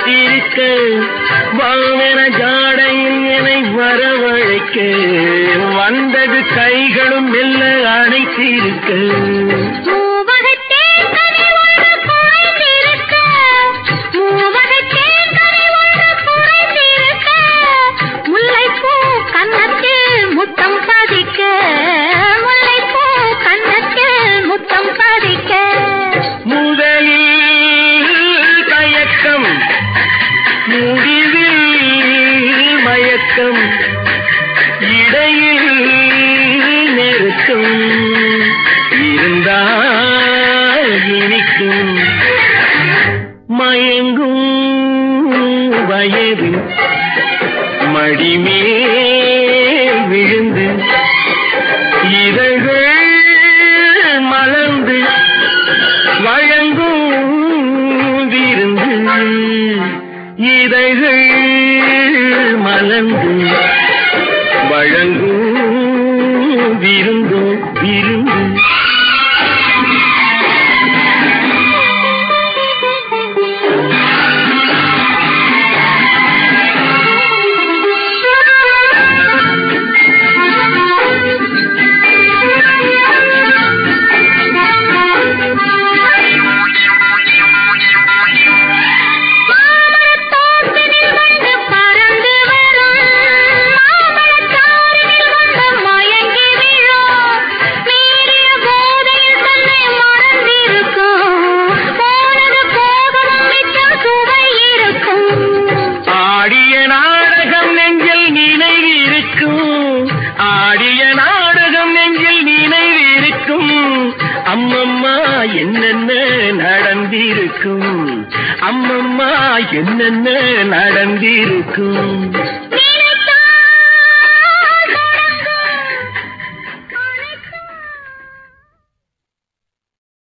விழித்திருக்க வாவென ஜாடையில் என்னை வரவழைக்க வந்தது கைகளும் மெல்ல அணைத்திருக்க. முடிவில் மயக்கம் இடையில் நெருக்கம். இருந்தால் இனிக்கும் மயங்கும் வயது. மடிமே விழுந்து இதை இதைகள் மலர்ந்து வழங்கும் விருந்தும் விருந்தும். அம்மம்மா என்னென்ன நடந்திருக்கும்? அம்மம்மா என்னென்ன நடந்திருக்கும்?